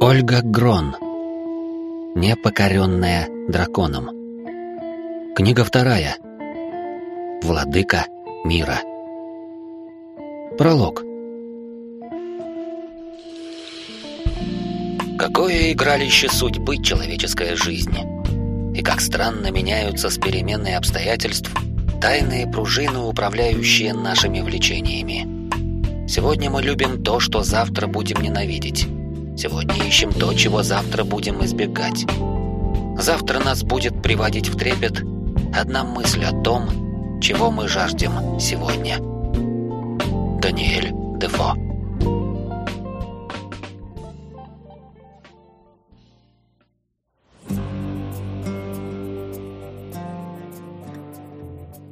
Ольга Грон. Непокоренная драконом. Книга вторая. Владыка мира. Пролог. Какое игралище судьбы человеческая жизнь. И как странно меняются с переменной обстоятельств тайные пружины, управляющие нашими влечениями. Сегодня мы любим то, что завтра будем ненавидеть. Сегодня ищем то, чего завтра будем избегать. Завтра нас будет приводить в трепет одна мысль о том, чего мы жаждем сегодня. Даниэль Дефо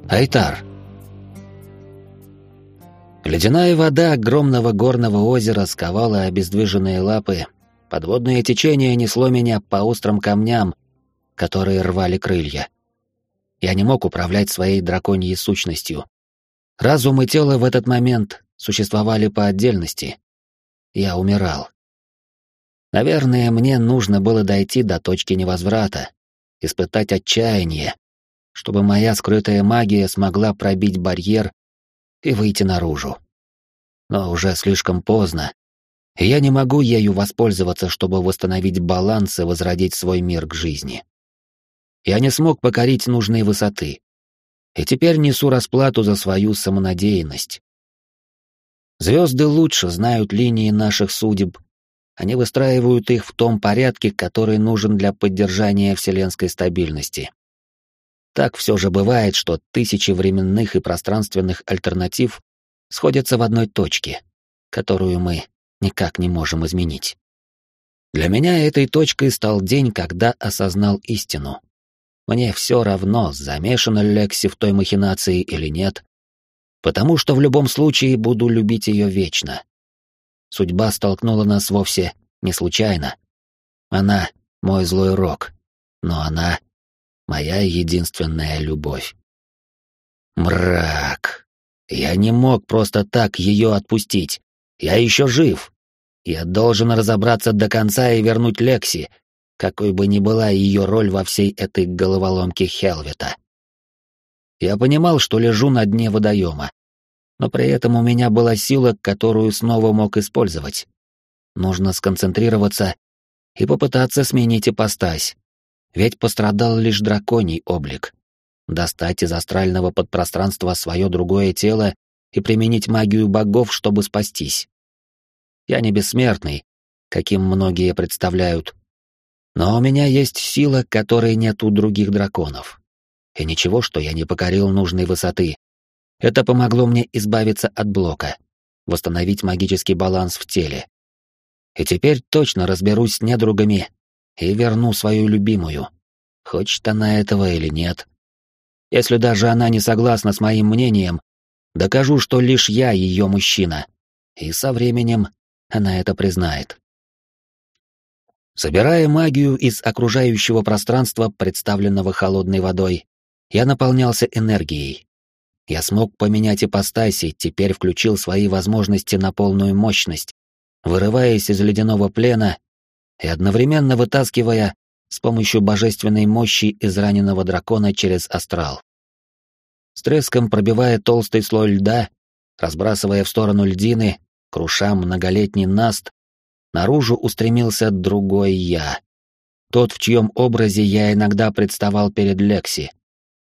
Айтар. Ледяная вода огромного горного озера сковала обездвиженные лапы. Подводное течение несло меня по острым камням, которые рвали крылья. Я не мог управлять своей драконьей сущностью. Разум и тело в этот момент существовали по отдельности. Я умирал. Наверное, мне нужно было дойти до точки невозврата, испытать отчаяние, чтобы моя скрытая магия смогла пробить барьер и выйти наружу. Но уже слишком поздно, я не могу ею воспользоваться, чтобы восстановить баланс и возродить свой мир к жизни. Я не смог покорить нужные высоты, и теперь несу расплату за свою самонадеянность. Звезды лучше знают линии наших судеб, они выстраивают их в том порядке, который нужен для поддержания вселенской стабильности. Так все же бывает, что тысячи временных и пространственных альтернатив сходятся в одной точке, которую мы никак не можем изменить. Для меня этой точкой стал день, когда осознал истину. Мне все равно, замешана Лекси в той махинации или нет, потому что в любом случае буду любить ее вечно. Судьба столкнула нас вовсе не случайно. Она — мой злой рок, но она моя единственная любовь. Мрак. Я не мог просто так ее отпустить. Я еще жив. Я должен разобраться до конца и вернуть Лекси, какой бы ни была ее роль во всей этой головоломке Хелвета. Я понимал, что лежу на дне водоема, но при этом у меня была сила, которую снова мог использовать. Нужно сконцентрироваться и попытаться сменить ипостась, ведь пострадал лишь драконий облик. Достать из астрального подпространства свое другое тело и применить магию богов, чтобы спастись. Я не бессмертный, каким многие представляют. Но у меня есть сила, которой нет у других драконов. И ничего, что я не покорил нужной высоты. Это помогло мне избавиться от блока, восстановить магический баланс в теле. И теперь точно разберусь с недругами и верну свою любимую. Хочет она этого или нет. Если даже она не согласна с моим мнением, докажу, что лишь я ее мужчина. И со временем она это признает. Собирая магию из окружающего пространства, представленного холодной водой, я наполнялся энергией. Я смог поменять ипостаси, теперь включил свои возможности на полную мощность, вырываясь из ледяного плена и одновременно вытаскивая с помощью божественной мощи из раненого дракона через астрал. С треском пробивая толстый слой льда, разбрасывая в сторону льдины, круша многолетний наст, наружу устремился другой я. Тот, в чьем образе я иногда представал перед Лекси.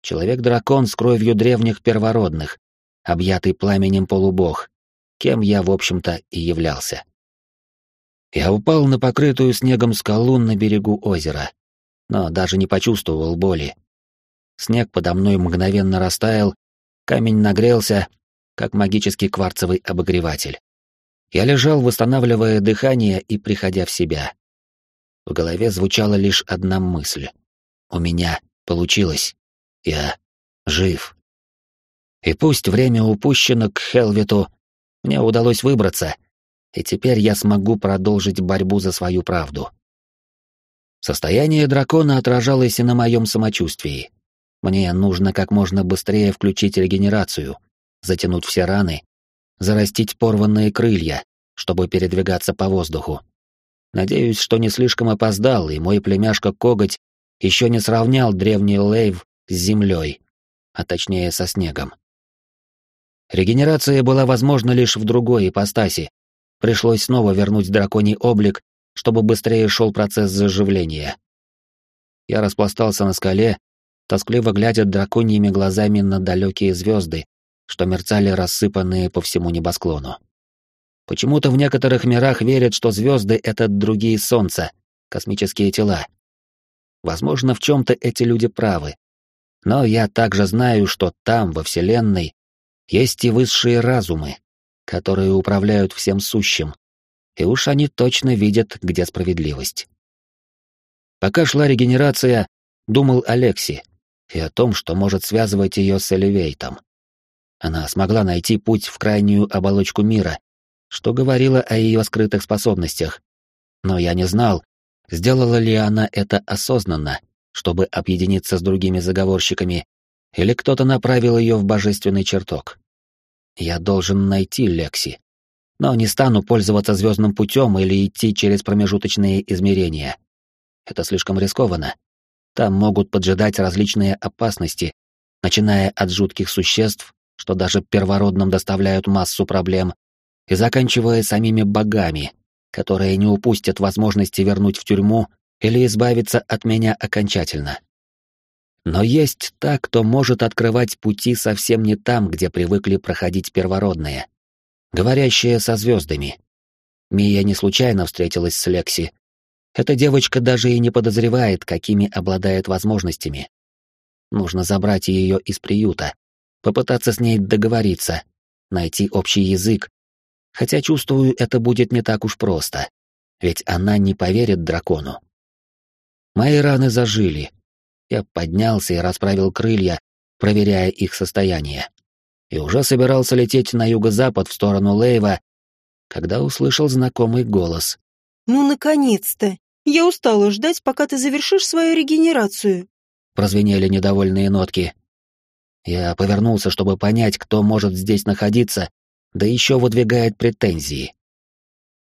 Человек-дракон с кровью древних первородных, объятый пламенем полубог, кем я, в общем-то, и являлся. Я упал на покрытую снегом скалу на берегу озера, но даже не почувствовал боли. Снег подо мной мгновенно растаял, камень нагрелся, как магический кварцевый обогреватель. Я лежал, восстанавливая дыхание и приходя в себя. В голове звучала лишь одна мысль. У меня получилось. Я жив. И пусть время упущено к Хелвету, мне удалось выбраться, и теперь я смогу продолжить борьбу за свою правду. Состояние дракона отражалось и на моем самочувствии. Мне нужно как можно быстрее включить регенерацию, затянуть все раны, зарастить порванные крылья, чтобы передвигаться по воздуху. Надеюсь, что не слишком опоздал, и мой племяшка Коготь еще не сравнял древний Лейв с землей, а точнее со снегом. Регенерация была возможна лишь в другой ипостаси. Пришлось снова вернуть драконий облик, чтобы быстрее шел процесс заживления. Я распластался на скале, тоскливо глядя драконьими глазами на далекие звезды, что мерцали рассыпанные по всему небосклону. Почему-то в некоторых мирах верят, что звезды — это другие солнца, космические тела. Возможно, в чем-то эти люди правы. Но я также знаю, что там, во Вселенной, есть и высшие разумы, которые управляют всем сущим. И уж они точно видят, где справедливость. Пока шла регенерация, думал Алекси и о том, что может связывать ее с Элевейтом. Она смогла найти путь в крайнюю оболочку мира, что говорило о ее скрытых способностях. Но я не знал, сделала ли она это осознанно, чтобы объединиться с другими заговорщиками, или кто-то направил ее в божественный чертог. Я должен найти Лекси. Но не стану пользоваться звездным путем или идти через промежуточные измерения. Это слишком рискованно. Там могут поджидать различные опасности, начиная от жутких существ, что даже первородным доставляют массу проблем, и заканчивая самими богами, которые не упустят возможности вернуть в тюрьму или избавиться от меня окончательно. Но есть та, кто может открывать пути совсем не там, где привыкли проходить первородные. Говорящая со звездами. Мия не случайно встретилась с Лекси. Эта девочка даже и не подозревает, какими обладает возможностями. Нужно забрать ее из приюта, попытаться с ней договориться, найти общий язык, Хотя чувствую, это будет не так уж просто. Ведь она не поверит дракону. Мои раны зажили. Я поднялся и расправил крылья, проверяя их состояние. И уже собирался лететь на юго-запад в сторону Лейва, когда услышал знакомый голос. «Ну, наконец-то! Я устала ждать, пока ты завершишь свою регенерацию!» Прозвенели недовольные нотки. Я повернулся, чтобы понять, кто может здесь находиться, да еще выдвигает претензии.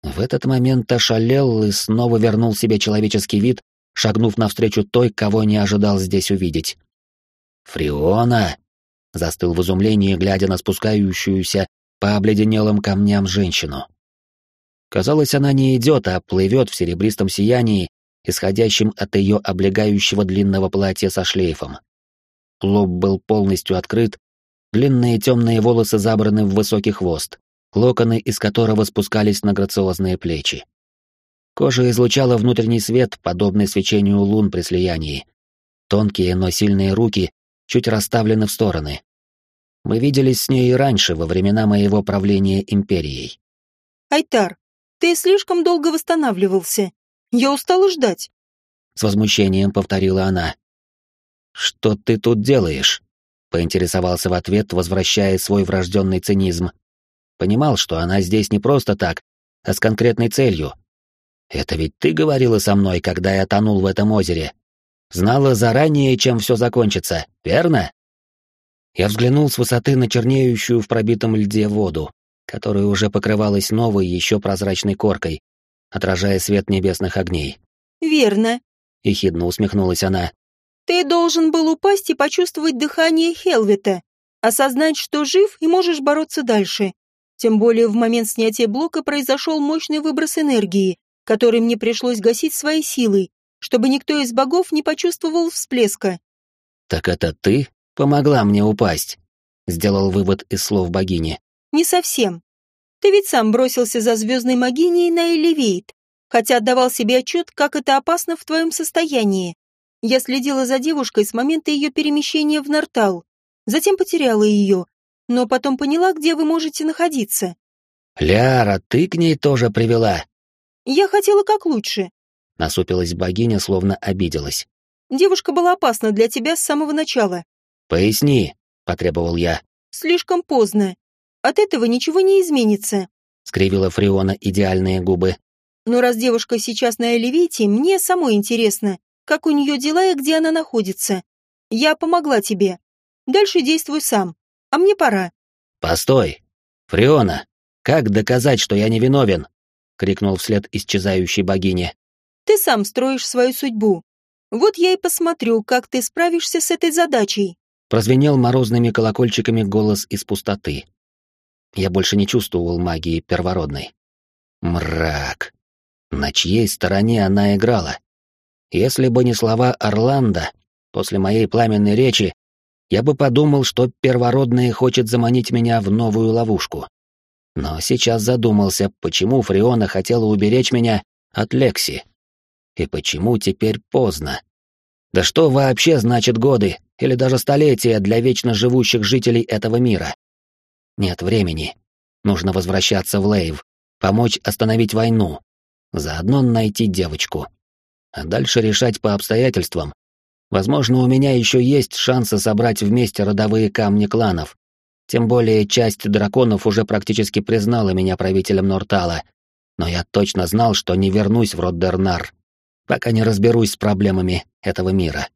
В этот момент ошалел и снова вернул себе человеческий вид, шагнув навстречу той, кого не ожидал здесь увидеть. «Фриона!» — застыл в изумлении, глядя на спускающуюся по обледенелым камням женщину. Казалось, она не идет, а плывет в серебристом сиянии, исходящем от ее облегающего длинного платья со шлейфом. Лоб был полностью открыт, Длинные темные волосы забраны в высокий хвост, локоны из которого спускались на грациозные плечи. Кожа излучала внутренний свет, подобный свечению лун при слиянии. Тонкие, но сильные руки чуть расставлены в стороны. Мы виделись с ней и раньше, во времена моего правления империей. «Айтар, ты слишком долго восстанавливался. Я устала ждать», — с возмущением повторила она. «Что ты тут делаешь?» Поинтересовался в ответ, возвращая свой врожденный цинизм. Понимал, что она здесь не просто так, а с конкретной целью. «Это ведь ты говорила со мной, когда я тонул в этом озере. Знала заранее, чем все закончится, верно?» Я взглянул с высоты на чернеющую в пробитом льде воду, которая уже покрывалась новой, еще прозрачной коркой, отражая свет небесных огней. «Верно», — ехидно усмехнулась она. Ты должен был упасть и почувствовать дыхание Хелвита, осознать, что жив и можешь бороться дальше. Тем более в момент снятия блока произошел мощный выброс энергии, который мне пришлось гасить своей силой, чтобы никто из богов не почувствовал всплеска. «Так это ты помогла мне упасть?» — сделал вывод из слов богини. «Не совсем. Ты ведь сам бросился за звездной магиней на Элевейт, хотя отдавал себе отчет, как это опасно в твоем состоянии. Я следила за девушкой с момента ее перемещения в Нартал, затем потеряла ее, но потом поняла, где вы можете находиться. «Ляра, ты к ней тоже привела?» «Я хотела как лучше», — насупилась богиня, словно обиделась. «Девушка была опасна для тебя с самого начала». «Поясни», — потребовал я. «Слишком поздно. От этого ничего не изменится», — скривила Фриона идеальные губы. «Но раз девушка сейчас на Элевите, мне самой интересно, как у нее дела и где она находится. Я помогла тебе. Дальше действуй сам. А мне пора. Постой. Фриона. Как доказать, что я не виновен? Крикнул вслед исчезающей богине. Ты сам строишь свою судьбу. Вот я и посмотрю, как ты справишься с этой задачей. Прозвенел морозными колокольчиками голос из пустоты. Я больше не чувствовал магии первородной. Мрак. На чьей стороне она играла? Если бы не слова Орландо, после моей пламенной речи, я бы подумал, что первородная хочет заманить меня в новую ловушку. Но сейчас задумался, почему Фриона хотела уберечь меня от Лекси. И почему теперь поздно? Да что вообще значит годы или даже столетия для вечно живущих жителей этого мира? Нет времени. Нужно возвращаться в Лейв, помочь остановить войну, заодно найти девочку. А дальше решать по обстоятельствам. Возможно, у меня еще есть шансы собрать вместе родовые камни кланов, тем более часть драконов уже практически признала меня правителем Нортала, но я точно знал, что не вернусь в Роддернар, пока не разберусь с проблемами этого мира.